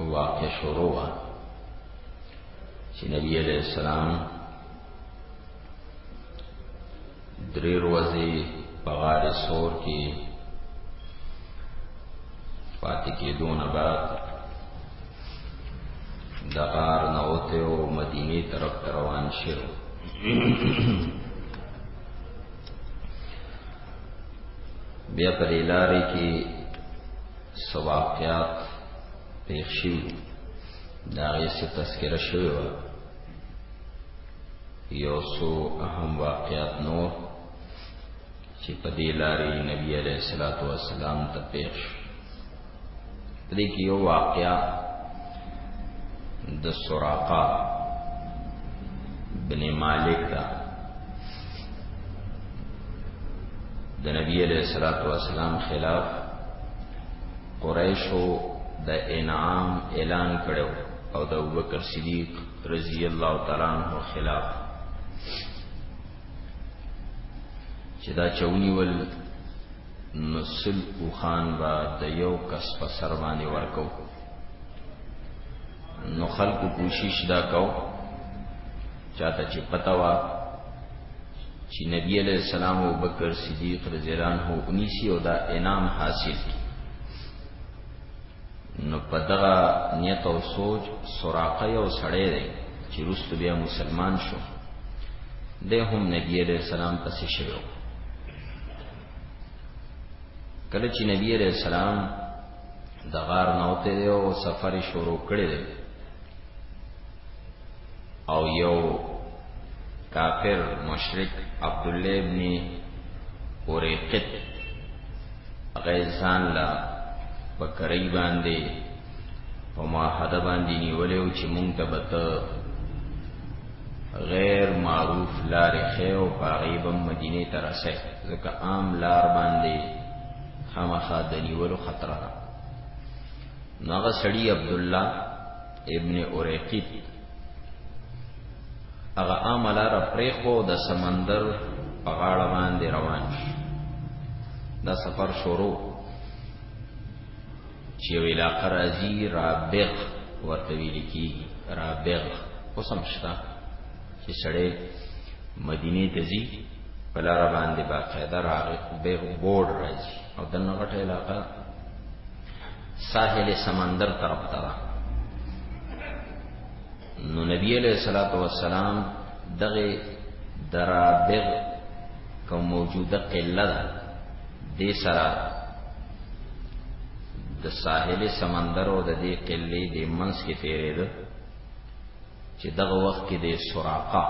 واقع شروع وا چې نبی علیہ السلام درې ورځې په غار سور کې پاتې کېدو نه بعد د غار نه وته او مدینه طرف روان شو بیا په لارې کې سواقیات پیښ شوي دا یې څه تذکره شوې وه یو څو اهم واقعات نور چې په دې لارې نبی علیه الصلاۃ والسلام ته پیښ دې کې یو واقعا د سراقه بن مالک دا د نبی علیہ الصلوۃ والسلام خلاف قریشو د انعام اعلان کړو او د ابوبکر صدیق رضی الله تعالی عنہ خلاف چې دا چونی ول نسل او خان با د یو کس په سر باندې ورکو نو خلکو کوشش دا کو چاته چې پته وه چې نبی علیہ السلام او بکر صدیق رضی الله عنه انیسی او دا انعام حاصل کی نو په دغه نیت او سوچ سراقه یو سړی دی چې رست بیا مسلمان شو د هم نبی علیہ السلام پسې شوی کله چې نبی علیہ السلام د غار نوته دی او سفر شروع کړی دی او یو کافر مشرک عبد الله ابن اوریقت غیزان لا په کرای باندې په معاهده باندې نیولې او چې مونږ ته به غیر معروف لارې خې او پاغي بم مدینه ته رسې ځکه عام لار باندې خامخا د نیولو خطر ده نو هغه سړی عبد الله ابن اریقیب هغه عامه لاره پرېښو د سمندر په غاړه باندې روان شو دا سفر شروع چې یو علاقه راځي رابغ ورته ویل کېږي رابغ اوس هم شته چې سړی مدینې ته ځي په لاره باندې باقاعده رابغ بورډ راځي او دنه غټه علاقه ساحل سمندر طرف ته را نو نبی علیہ الصلوۃ والسلام دغه درابغ کوم موجوده قله ده د سره د ساحل سمندر او د دې قلې د منس کې تیرې ده چې دغه وخت کې د سراقه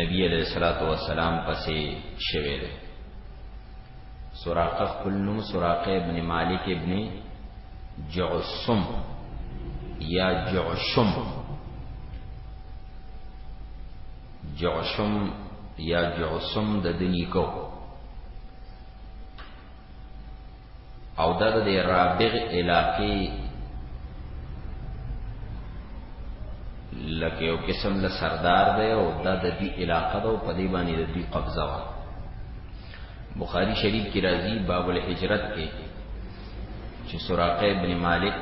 نبی علیہ الصلوۃ والسلام پسې شوه سراقه خپل نوم سراقه ابن مالک ابن جعصم یا جعشم جعشم یا جعصم د دنی کو او دا د رابغ علاقې لکه یو قسم له سردار دی او دا د دې علاقې د په دې باندې د دې قبضه وه بخاری شریف کی راضی باب الحجرت کې چې سراقه ابن مالک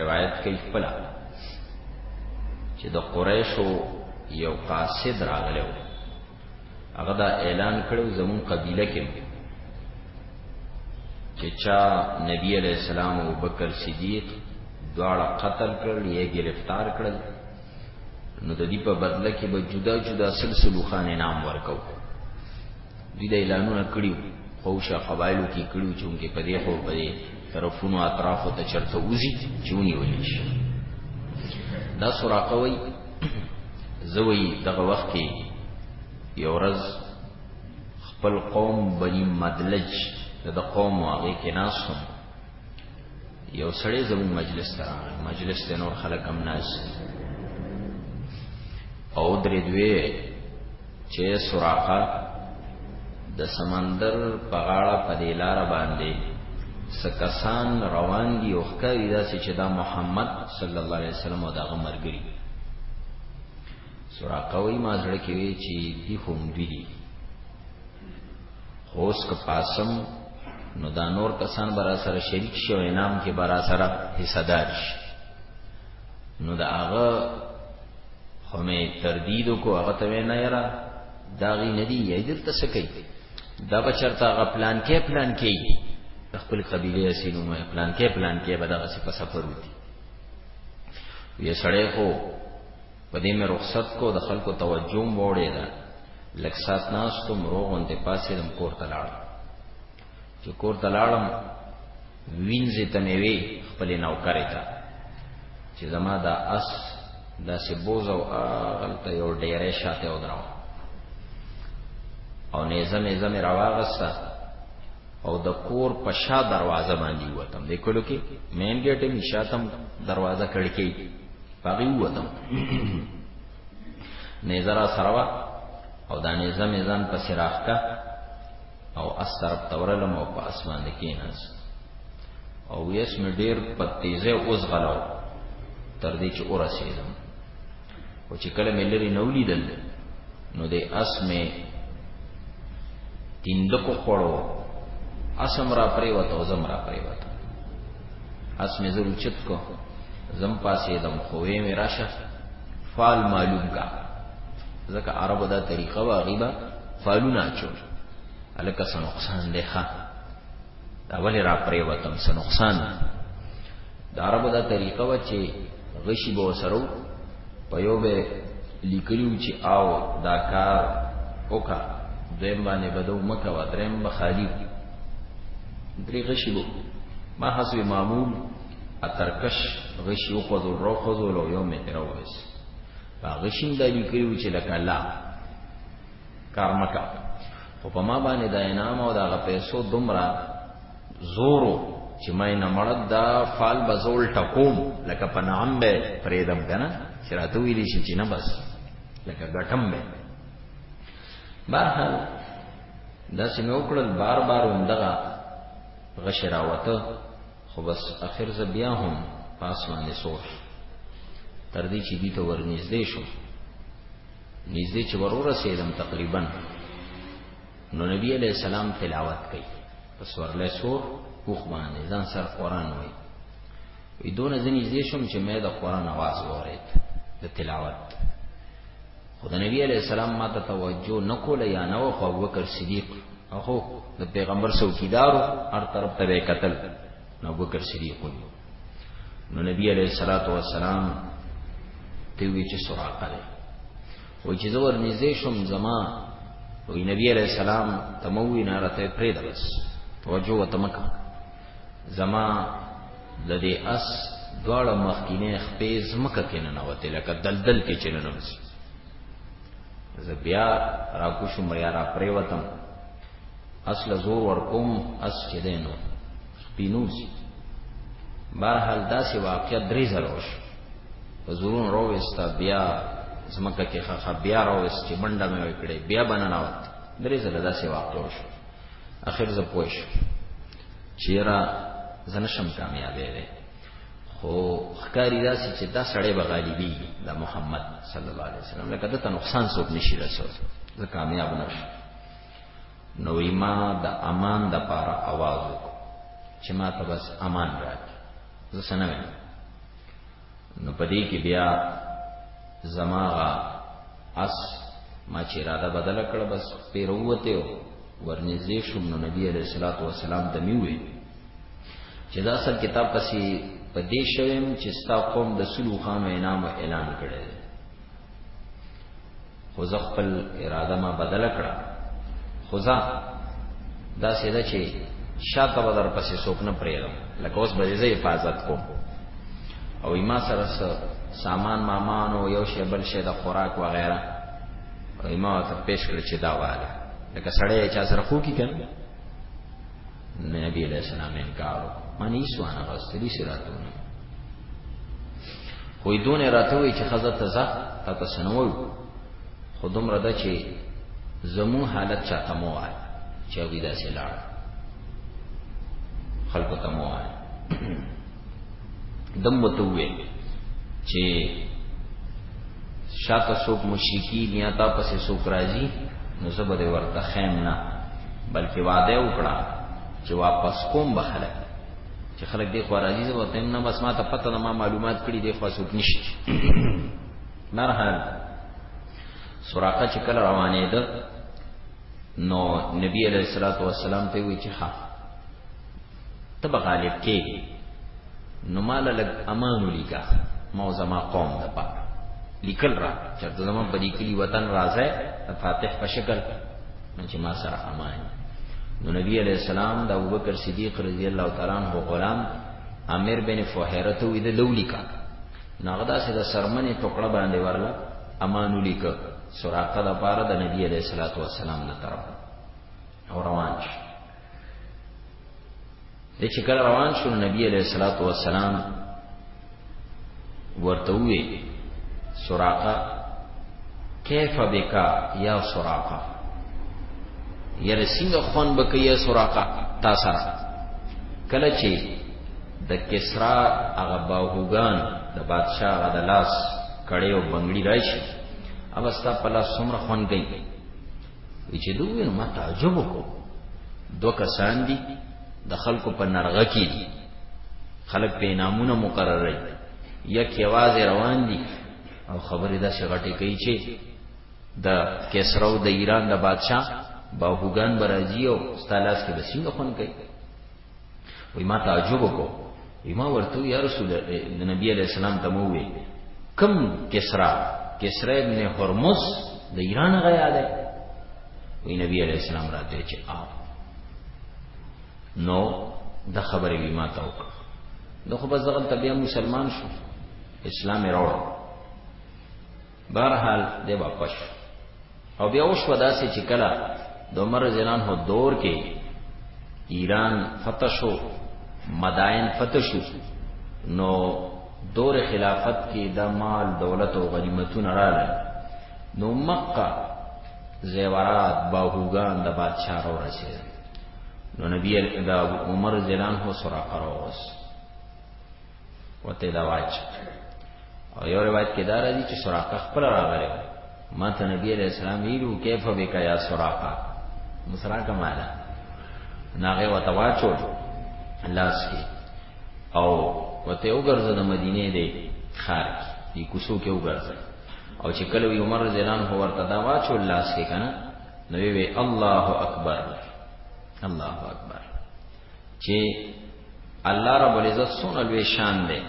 روایت کوي خپل چې د قریشو یو قاصد راغلو هغه دا اعلان کړو زمون قبیله کې چې چا نبی علیہ السلام او بکر صدیق دواړه قتل کړل یې گرفتار کړل نو د دې په بدله کې به جدا جدا سلسلو خان انعام ورکاو دې د اعلانونه کړیو خوشا قبایلو کې کړیو چې موږ په دې خو په دې طرفونو اطرافو ته چرته وزي چونی ولې شي دا سراقه وای زوی دغه وخت کې یو ورځ خپل قوم بنی مدلج د قوم واغې کې ناسم یو سړی زموږ مجلس ته راغی مجلس ته نور خلک هم ناز او درې دوی چې سراقه د سمندر په غاړه په دې لار باندې سکسان روان دي او ښکاري داسې چې دا محمد صلی الله علیه وسلم او دغه مرګري سراقه وی ما زړه کې وی چې دی هم دوی دي خوس که پاسم نو دا نور کسان برا سره شریک شي او انعام کې برا سره حصہ دار شي نو دا هغه خو مې تردید کو هغه ته نه یرا دا غي ندی یې درته سکی دا بچرتا غ پلان کې پلان کې خپل قبيله اسینو مې پلان کې پلان کې به دا غسی په سفر ودی وی سړی خو په دې مې رخصت کو، د خلکو توجه هم واوړېده، لږ ساعت ناست وم، ورو غوندې پاڅېدم کور ته لاړم، چې کور ته لاړم وینځې ته مې وې خپلې نوکرې ته چې زما دا اس داسې بوزه او هغلته یو ډیری شاته ودراوه او نیزه میزه مې راواغسته او د کور په شا دروازه باندې وتم د کلو کې مین ګیټ مې شاتم دروازه کړکۍ پاغي ووتم نیزه را سره وه او دا نیزه مې ځان پسې راښکه او اس طرف ته ورلم او په اسمان کې کېناست او ویس مې ډېر په تیزه وزغلو تر دې چې ورسېدم او چې کله مې لري نو لیدل نو د اس مې تیندکو خوړو اسم را پریوت او زم را پریوت اس مې زه اوچت کو زم پاسېدم خو وې مې راشه فال معلوم کا ځکه عربو دا طریقه وه هغوی به فالونه اچول هلکه څه نقصان دی ښه دا ولې را پرېوتم څه نقصان د عربو دا طریقه وه چې غشي به ورسره په یو به لیکلي و چې او دا کار وکړه دویم باندې به د ومکه وه دریم به خالي درې غشي وو ما حسب معمول اترکش غشي خو ذو روخو ذو لو یوم تروس په غشیم د لیکلو چې لکه لا کارمکا خو په ما باندې د انعام او د پیسو دومره زورو چې ما نه مړد دا فال بزول ټکوم لکه په نام به فریدم کنه چې راته ویل شي چې نه بس لکه غټم به بهر داسې مې وکړل بار بار همدغه غشې راوته خو بس اخر زه بیا هم په اسمانې سور شو تر دې چې دوی ته ورنږدې شو نږدې چې ورورسېدم تقریبا نو نبی علیہ السلام تلاوت کوي پس ورله سور کوخ باندې ځان سر قران وای وی دون ځنی زیشم چې مې د قران आवाज اورید د تلاوت خو د نبی علیه السلام ما ته توجه نه کوله یا نه و خو ابوبکر صدیق اخو د پیغمبر څوکیدارو هر طرف ته به قتل نو ابوبکر صدیق نو نبی علیه الصلاۃ والسلام ته وی چې سراقه ده و چې زور نږدې شم زما وی نبی علیه السلام تموی نه راته پرې ده بس توجه وتمکه زما د دې اس دواړه مخکینه خپې زمکه کې نه نوته لکه دلدل کې چې نه نوځي زه بیا را کوشم یا را پریوتم اصل زور ورکوم اس چې دینو خپینوځي بهرحال داسې واقعیت درې زروش زورون رويستا بیا زمکه کې خخه بیا رويست چې منډه مې وکړې بیا بنناوت درې زله داسې واقع وشو اخر زه پوه شو چې یاره زه نشم کامیابې دی خو ښکاری داسې چې دا سړی به غالبي دا محمد صلی الله علیه وسلم لکه دته نقصان څوک نشي رسول زه کامیاب نشم نو ما د امان د پاره आवाज وکړ چې ما ته بس امان راکړي زه سنوي نو په دې کې بیا زماغه اس ما چې اراده بدله کړه بس پیر ووته ورنږدې شوم نو نبی علیہ الصلوۃ والسلام ته مې وې چې دا اصل کتاب پسې په دې شوم چې ستا قوم د سلو خانو انعام اعلان کړی خو زه خپل اراده ما بدل کړه خو زه دا سیده چې شاته به در پسې څوک نه پرېږدم لکه اوس به زه حفاظت کوم او ما سره سامان مامان او یو شی بل شی د خوراک وغیرہ او ما ته پیش کړ چې دا واله لکه سړی چې سره خو کی کنه نبی علیہ السلام انکار معنی سوانه غستری سراتونه خو دونه راته وی چې خزه تزه تا تسنوي خو دومره ده چې زمو حالت چاته مو وای چې وی دا سلاړ خلکو ته مو وای دم متوي چې شاته څوک مشرکین یا تا پسې څوک راځي نو زبر ورته خیم نه بلکې وعده وکړه چې واپس کوم بخلک چې خلک دې خو راځي زه وته نه بس ما ته پته نه ما معلومات کړي دې خو څوک نشته مرحل سراقه چې کله روانې ده نو نبی علیہ الصلوۃ والسلام ته وی چې ها ته به غالب کېږې نو ما له لږ امان ولیکه ما او زما قوم دپاره لیکل را چېرته زما په دې کلي وطن راځی د فاتح په شکل نو چې ما سره امان نو نبی علیه السلام د ابوبکر صدیق رضی الله تعالی عنه غلام عامر بن فهیره ته ویده لولیکا نغدا سه د سرمنې ټوکړه باندې ورله امان ولیکه سراقه د پاره د نبی علیه الصلاۃ والسلام له طرفه او روان شو د چې کله روان شو نبی علیہ الصلوۃ والسلام ورته وی سراقه کیف بکا یا سراقه یره څنګه خون بکې یا سراقه تا سره کله چې د کسرا هغه باهوګان د بادشاہ هغه د لاس کړي او بنگړي راشي اوستا پلا سمره خون گئی چې دوی نو ما تعجب وکړو دو کسان دي د خلکو په نرغه کې دي خلک په نامونه مقرره یک یوازې روان دي او خبرې دا شغټې کوي چې د کیسرو د ایران د بادشاه باهوګان برازي او ستالاس کې بسینګ خون کوي وی ما تعجب وکړو وی ما ورته یا رسول د نبی علی السلام ته مو وی کم کسرا کسرا ابن هرمز د ایران غیا ده وی نبی علی السلام راته چې آ نو د خبرې وی ما ته وکړه نو خو بس دغه بیا مسلمان شو اسلام راوړ بهرحال دی واپس شو او بیا وشوه داسې چې کله د عمر رضی الله عنه دور کې ایران فتح شو مدائن فتح شو نو دور خلافت کې د مال دولت او غنیمتونه راغلل نو مکه زیورات باهوګان د بادشاہ را رسید نو نبی دا عمر زلان هو سره قروس وته دا واچ او یو روایت کې دا راځي چې سراقه خپل راغلی ما ته نبی علیہ السلام ویلو کیف بک یا سراقه مسراقه مالا ناغه وته واچو لاس کې او وته وګرځه د مدینه دی خار کې دی کوسو کې وګرځه او چې کله عمر رضی الله عنه ورته دا واچو لاس کې کنه نو وی الله اکبر الله اکبر چې الله رب العزت سونه لوی شان دی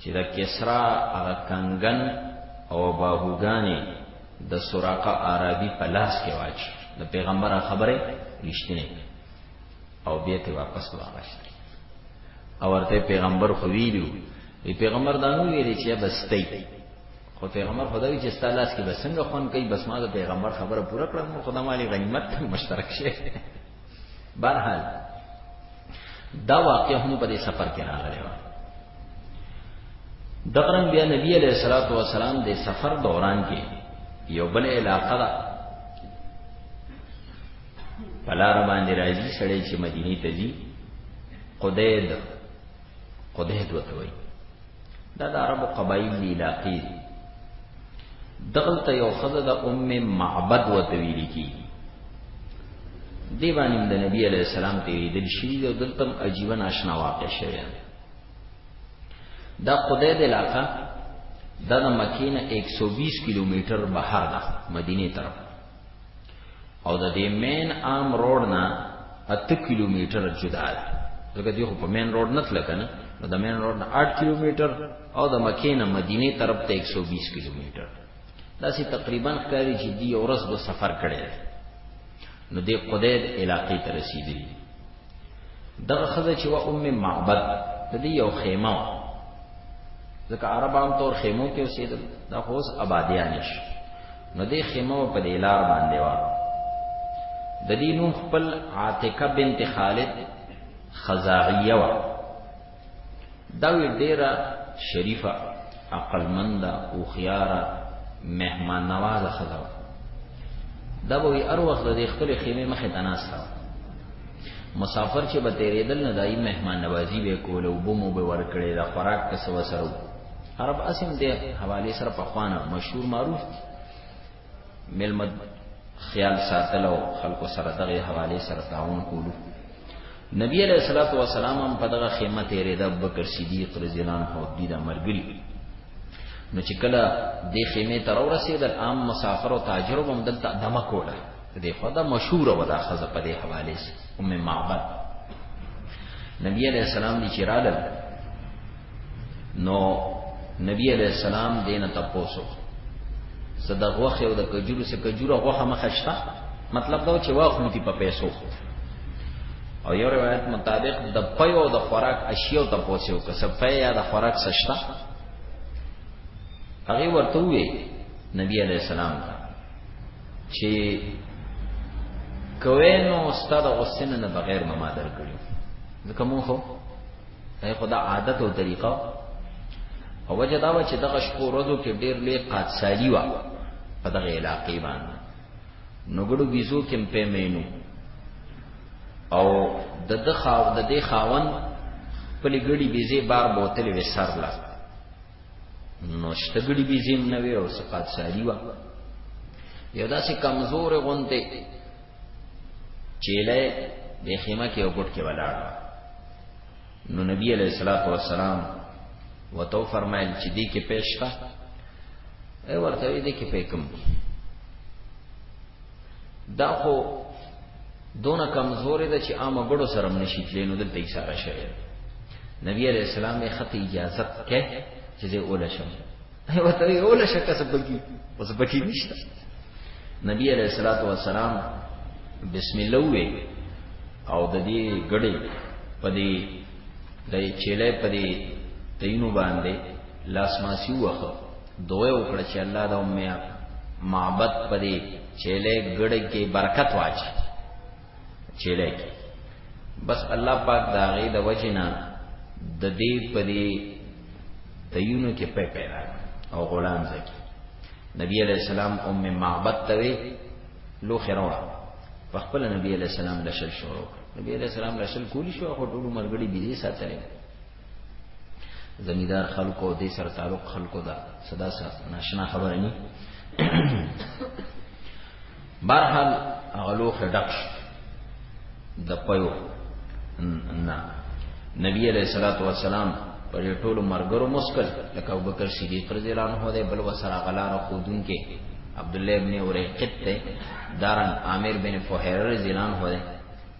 چې د کسرا هغه کنګن او باهوګانی د سراقه عربي په لاس کې واچ د پیغمبر خبره رښتینه او بیا ته واپس واغشت او ورته پیغمبر خو ویلو ای پیغمبر دا نو ویری چې بستې خو پیغمبر خدای چې ستالاس کې بسنګ خون کوي بس ما د پیغمبر خبره پوره کړم خدای مالي غنیمت مشترک شي برحال دا واقع هم په دې سفر کې راغلی و دغرنګ بیا نبی علیہ الصلوۃ والسلام د سفر دوران کې یو بل علاقه ده پلار باندې راځي سړی چې مدینه ته ځي قدید قدهد وته وي دا د عربو قبایل دی علاقې دي دغلته یو خزه د ام معبد وته ویل کی دی باندې د نبی علی السلام ته ویل شي او دلته عجیب ناشنا واقع شوی دا قدهد علاقہ دا د مکینه 120 کیلومتر بهر ده مدینه طرف او د دې مین عام روډ نه 8 کیلومتر جدا ده لکه دی خو په مین روډ نه تل کنه نو د مین روډ نه 8 کیلومتر او د مکې نه مدینه طرف ته 120 کیلومتر دا سي تقریبا ښکاری چې دی اورس د سفر کړي نو د قدید علاقې ته رسیدلی دغه خزه چې و ام معبد د دې یو خیمه و ځکه عرب عام طور خیمو کې اوسېدل دا خو اوس آبادیانش نو دې خیمه په دې لار باندې وا د دې نوم خپل عاتقه بنت خالد خزاعیه وا دا وی ډیره شریفه عقلمنده او خياره مهمان نوازه خزا دا به ار وخت د خپل خیمه مخه تناسته مسافر چې به تیرېدل نه دای مهمان نوازی به کول او بومو به ورکړي د خوراک په سو سره عرب اسم دې حواله سره په خوانه مشهور معروف ملمد خیال ساتل او خلکو سره دغه حواله سره تعاون کولو نبی علیہ الصلوۃ والسلام هم په دغه خیمه تیرې د ابوبکر صدیق رضی الله عنه د دې مرګري نو چې کله د خیمه تر ورسېدل عام مسافر او تاجر هم دلته دمه کوله دې خدا مشهور ودا خزه په دې حواله سره ام معبد نبی علیہ السلام دې چیرالل نو نبی علیہ السلام دینه تپوسو صدا غوخه او د کجورو سه کجوره غوخه مخشتا مطلب دا چې واخلو تی په پیسو او یو روایت مطابق د پیو د خوراک اشیاء ته پوسیو که سپه یا د خوراک سشتا هغه ورته وی نبی علی السلام ته چې کوینو استاد غسن نه بغیر ما درکړو ځکه مونږ دی خو دا عادت او طریقه او وجه دا و چې دغه شپو ورځو کې ډېر لوی قادسالي وه په دغه علاقې باندې نوګړو ویزو کې په مینو او د د خاو د دې خاون په لګړي بيزي بار بوتل وې سر لا نو شتګړي بيزي نه وې او سقات سالي وا یو داسې کمزور غونته چیله د خیمه کې او ګټ کې ولاړ نو نبی علیہ الصلوۃ والسلام وتو فرمایل چې دې کې پېښه ای ورته دې کې پېکم دا خو دونه کمزورې ده چې عام غړو سره نشي تلې نو دلته یې سره شوی نبی علیہ السلام یې خط اجازه کې چې زه اول شم وته یو له شک څه بګي اوس بګي نشته نبی علیہ الصلوۃ والسلام بسم الله وی او د دې غړې په دې د چيله په دې تینو باندې لاس ماسی وخه دوه وکړه چې الله دا امه معبد په دې چيله غړې کې برکت واچي چیلې کې بس الله پاک دا غي د وجنا د دې په دې تیونو کې په پیدا او غلام زکی نبی علیہ السلام ام معبد توي لو خروړه په خپل نبی علیہ السلام لشل شروع نبی علیہ السلام لشل کولی شو خو ټول مرګړي بيزي ساتل زمیدار خلکو د سر تعلق خلکو دا صدا سره ناشنا خبره نه برحال هغه لوخه ډک شو د پيو نه نبی علیہ الصلوۃ والسلام پر ټولو مرګرو مسکل لکه ابوبکر صدیق رضی الله عنه دی بل وسره غلار خودون کې عبد الله ابن اوریقت ته دارن عامر بن فهیر رضی الله عنه دی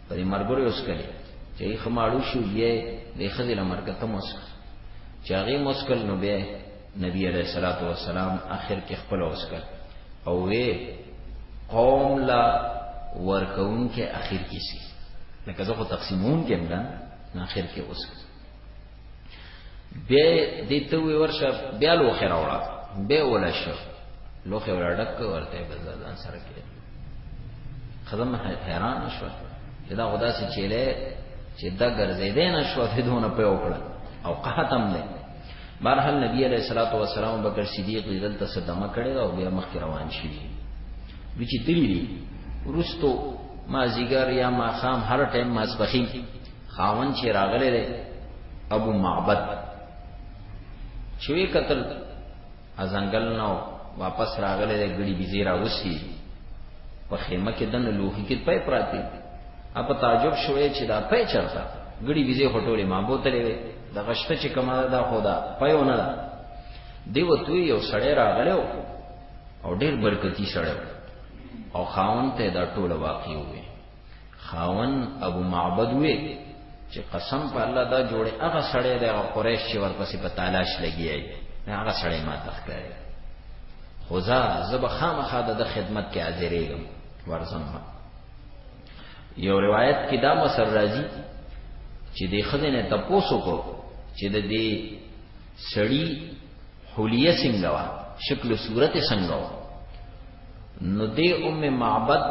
پر مرګرو مسکل چې خماړو شو یې د خزل مرګ ته مسکل چاغي مسکل نو به نبی علیه الصلاة والسلام اخر کې خپل اوسکل او وی قوم لا ورکون کې اخر کې سي لکه زه خو تقسیمون کې نه نه اخر کې اوس به دې ته وی ورشه بیا لو خیر اوړه به ولا شو لو خیر ډک ورته بزدان سره کې خدام حیران شو دا خدا سي چيله چې دا ګرځې دې نه شو ته دونه په وکړه او قحطم نه بهرحال نبی علیہ الصلوۃ والسلام بکر صدیق دې دلته صدمه کړې او بیا مخ روان شي د چې دلی ورستو ما زیګر یا ما خام هر ټیم ماسبخین خاون چې راغله ده ابو معبد چوي قتل ازنګل نو واپس راغله ده ګړي بيزي راوسی په خیمه کې دنه لوخي کې پې پراتی اپ تعجب شوې چې دا پې چرته ګړي بيزي هټولې ما بوتلې د غشته چې کومه ده دا خدا پيو نه ده دی وتوی یو سړی راغلی او ډیر برکتی سړی او خاون ته دا ټول واقع وي خاون ابو معبد وي چې قسم په الله دا جوړه هغه سړی دی هغه قریش چې ورپسې په تالاش لګیای نه هغه سړی ما تخکای خدا زب خامخا د خدمت کې حاضرېږم ورسم یو روایت کې دا مسر راځي چې د خزینه تپوسو کو چې د دې سړی حلیه څنګه وا شکل صورت څنګه وا نو د ام معبد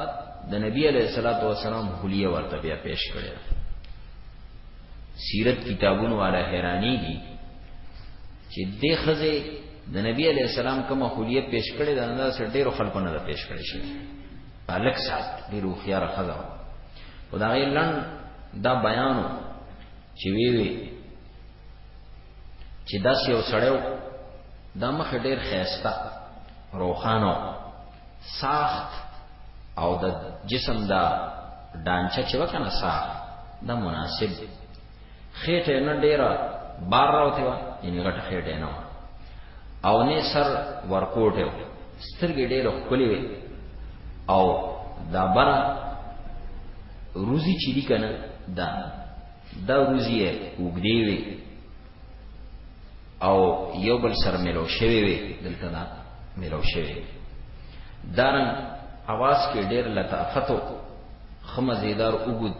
د نبی علیہ الصلوۃ والسلام حلیه ورته بیا پیش کړی سیرت کتابونو والا حیرانی دي چې د خزه د نبی علیہ السلام کومه حلیه پیش کړی دا نه سر ډیرو خلکو نه پیش کړی شوی ملک صاحب ډیر هوښیار خزه و خو دا غي لن دا بیانو چې وی وی چې دا یو سړیو دا مخ ډیر خیستا روخانو ساخت او د جسم دا ډانچه چې وکنه ساخت دا مناسب خېټه نه ډېره بار راوتې وه، یعنې غټه خېټه یې نه وه او نه سر ورکوټی و، سترګې ډېرې ښکلې وې او دا بره روزي چې دي که نه دا دا روزي یې اوږدې وې. او یو بل سره ملو شوی وي دلته دا ملو شوی دارن اواز کې ډېر لطافتو خمزیدار وګد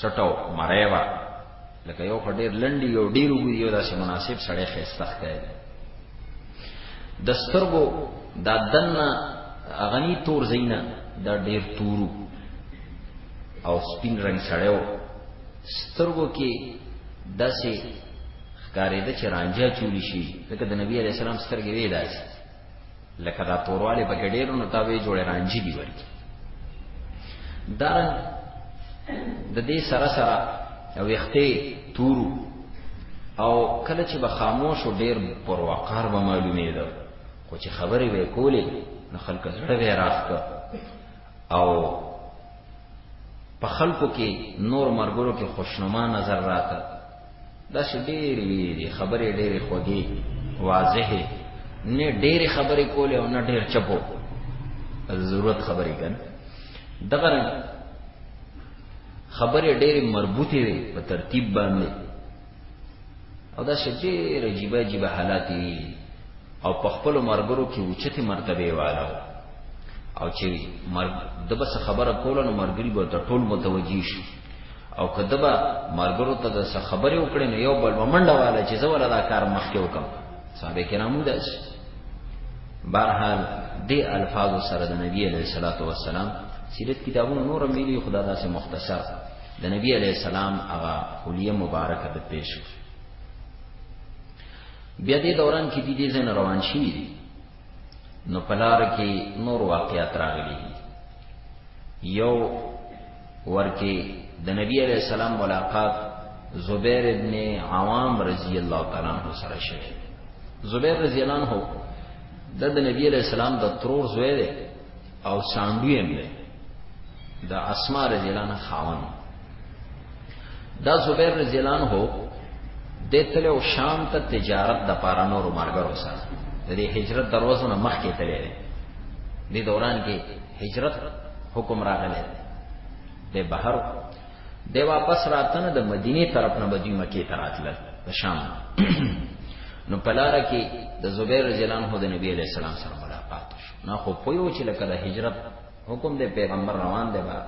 سټاو مریوا لکه یو ډېر لنډي یو ډېر وګد یو داسې مناسب سړی خسته ښکاري د سترګو دا دنه غنی تور زینه دا ډېر تورو او سپین رنگ سړیو سترګو کې داسې ښکارېده چې رانجه چولی شي ځکه د نبی علیه السلام سترګې وې داسې لکه دا توروالی پکې ډېر نو تا وې جوړې رانجي دي ورکې دا د دې سره سره او وختې تورو او کله چې به خاموش او ډېر پر وقار به معلومېده خو چې خبرې وې کولې نو خلک زړه به راخته او په خلکو کې نور مرګرو کې خوشنما نظر راته داسې ډېرې یې دي خبرې ډېرې خوږې واضحې نه ډېرې خبرې کولې او نه ډېر چپو ضرورت خبرې کن دغه خبرې ډېرې مربوطې وي په ترتیب باندې او داسې ډېر عجیبه عجیبه حالات دي او په خپل مرګرو کې اوچته مرتبه والو او چې مرګ د بس خبره کوله نو مرګري به ټول متوجي شي او که ده به ملګرو ته د څه خبرې وکړې نو یو بل به منډه واله چې زه ولا دا کار مخکې وکم صحابه کرامو داسې بهرحال دې الفاظو سره د نبی علیه الصلاۃ والسلام سیرت کتابونو نور ملي خدا داسې مختصر د نبی علیه السلام هغه حلیه مبارکه د پیش بیا دې دوران کې دې دې زنه روان شي نو پلار کې نور واقعیات راغلي یو ورکې د نبی علیہ السلام ملاقات زبیر ابن عوام رضی الله تعالی عنہ سره شوه زبیر رضی الله عنه د نبی علیہ السلام د ترور زوی دی او ساندوی هم دی د اسماء رضی الله عنها خاوند دا زبیر رضی الله عنه د تل او شام ته تجارت د پاره نور مرګرو سره د هجرت دروازه نه مخکې تللی دی دوران کې هجرت حکم راغلی دی بهر دی واپس راتنه د مدینه طرف نه بدوی مکه ته راتلل د شام نو پلار کې د زبیر رضی الله عنه د نبی علی السلام سره ملاقات شو نو خو پویو چې لکه د هجرت حکم دی پیغمبر روان دی با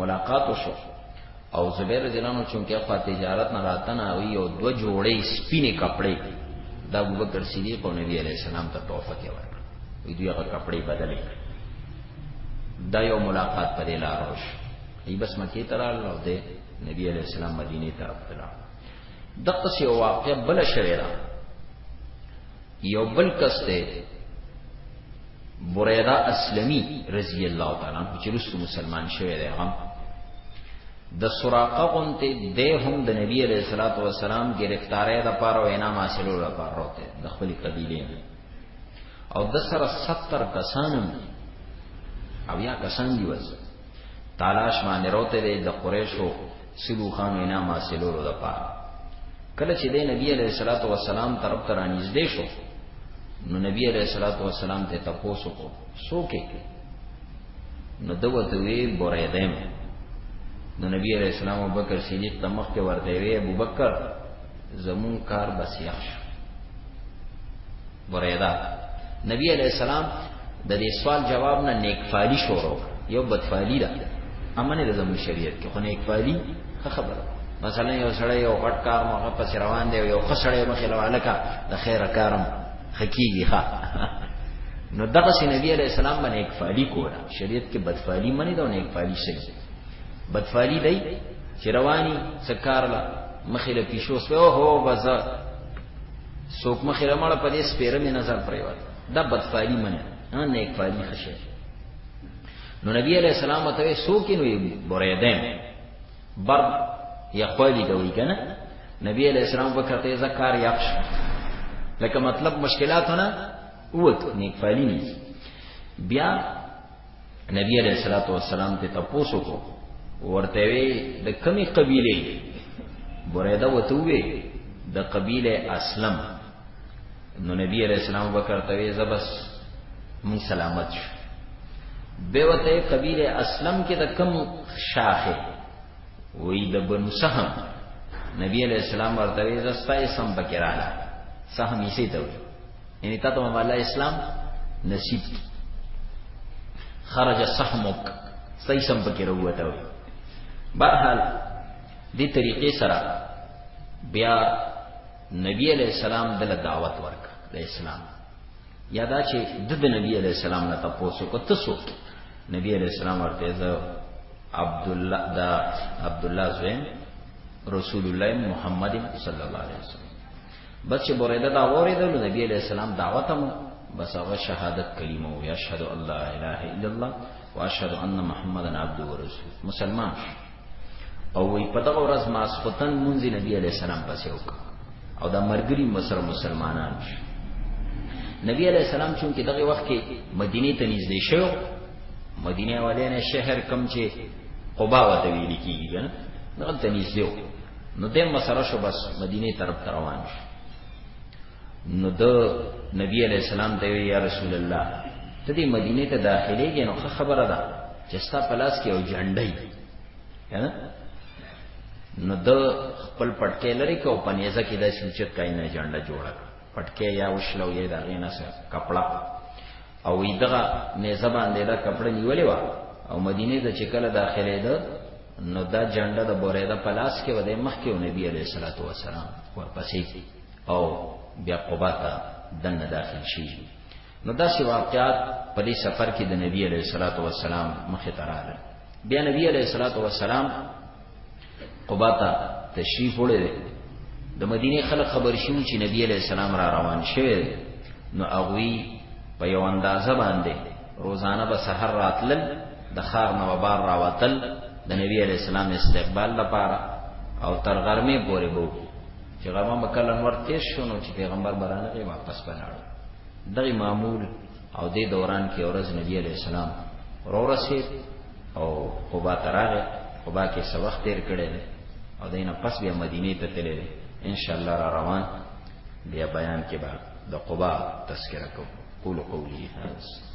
ملاقات شو او زبیر رضی الله عنه چونکه خو تجارت نه راتنه او یو دو جوړې سپینې کپڑے د ابوبکر صدیق او نبی علی السلام ته تحفه کې ورکړ وی دوی هغه کپڑے بدلې دا یو ملاقات په لار وش ای بس مکه ته راغله او د نبی علی السلام مدینه طرف ته راغله دغه څه واقع بل شوی را یو بل کس دی بریده اسلمی رضی الله تعالی عنہ چې رسو مسلمان شوی دی هم د سراقه غونته د هم د نبی علیہ الصلوۃ والسلام گرفتارې د پاره او انعام حاصلو د پاره وته د خپل قبیله او د سره 70 کسان او یا کسان دی وځه تالاش باندې روته د قریشو سلو خان وینا ما سلورو د پاره کله چې د نبی علیه الصلاۃ والسلام طرف ته رانږدې شو نو نبی علیه الصلاۃ والسلام ته تاسو کو سوکې نو دوته وی بوریدم نو نبی علیہ السلام ابوبکر صدیق ته مخ کې ورته وی ابوبکر زمون کار بس یخ شو بریدا نبی علیہ السلام د دې سوال جواب نه نیکفالی شروع یو بدفالی ده امنه د زمون شریعت کې خو نیکفالی خبره مثلا یو سړی یو غټ کار مغه پس روان دی یو خسړی مخې لوالکه د خیر کارم حقیقی ها نو دغه نبی علیہ السلام باندې نیکفالی کوله شریعت کې بدفالی منی دا نیکفالی شي بدفالی دی چې رواني سکار لا مخې له پیشو سو هو بزا سوک مخې له مړه په دې سپیره مې نظر پریوت دا بدفالی منه نه نیک فالی خشه نو نبی علیہ السلام ته سوک نو بریدم بر یا خالی دوی کنه نبی علیہ السلام وکړه زکار یخش لکه مطلب مشکلاتونه ووت نیک فالی نه بیا نبی علیہ الصلوۃ والسلام ته تاسو کو ورته وی د کمی قبیله بریده وته وی د قبیله اسلم نو نبی علیہ السلام بکر ته وی زبس مون سلامت شو به وته قبیله اسلم کې د کم شاخه وی د بنو سهم نبی علیہ السلام ورته وی زستا یې سم بکراله سهم یې سي ته یعنی تا ته مولا اسلام نصیب کی خرج سهمک صحیح سم پکې وروته وي بهرحال دې طریقې سره بیا نبی علیہ السلام دله دعوت ورک د اسلام یادا چې د نبی علیہ السلام نه تاسو کو تاسو نبی علیہ السلام ورته زه عبد الله دا عبد الله زوین رسول الله محمد صلی الله علیه وسلم بس چې بریده دا وریده نو نبی علیہ السلام دعوت مو بس هغه شهادت کلمه وی اشهد ان لا اله الا الله واشهد ان محمدن عبده ورسول مسلمان شو او وی په دغه ورځ ماسختن مونږ نبی علیہ السلام پسې وک او دا مرګري مسره مسلمانان شو نبی علیہ السلام چون کې دغه وخت کې مدینه ته نږدې شو مدینه والے نه شهر کم چې قبا وته ویل کیږي نه دغه ته نږدې نو دیم مسره شو بس مدینه طرف ته روان شو نو د نبی علی السلام ته یا رسول الله ته دې مدینه ته داخليږي نو خبره ده چې ستا پلاس کې او جنډي کنه نو د خپل پټکې لري کو پنيزه کې د سوچت کاینه جنډه جوړه پټکې یا وشلو یې دا غینه سره کپڑا او دغه نه زبان دې دا کپڑا نیولې و او مدینه ته چې کله داخلي ده نو دا جنډه د بوریده په لاس کې و دی مخکې او نبی علیه الصلاۃ والسلام ورپسې او بیا قبا ته دنه داخل شي نو دا سی واقعات په دې سفر کې د نبی علیه الصلاۃ والسلام مخې ته راغله بیا نبی علیه الصلاۃ والسلام قبا ته تشریف وړي د مدینه خلک خبر شو چې نبی علیه السلام را روان شوی نو اغوی په یو اندازه باندې روزانه به سحر راتلل د خار نه وبار راوتل د نبی علی السلام استقبال لپاره او تر غرمه پورې بو چې غرمه مکلن ورته شونو چې پیغمبر برانه واپس بلاړ دغه معمول او دې دوران کې اورز نبی علی السلام رورسه او قبا تراغه قبا کې څو وخت تیر کړي او دینه پس بیا مدینه ته تللی ان شاء الله را روان بیا بیان کې به د قبا تذکرہ کو قول قولی هذا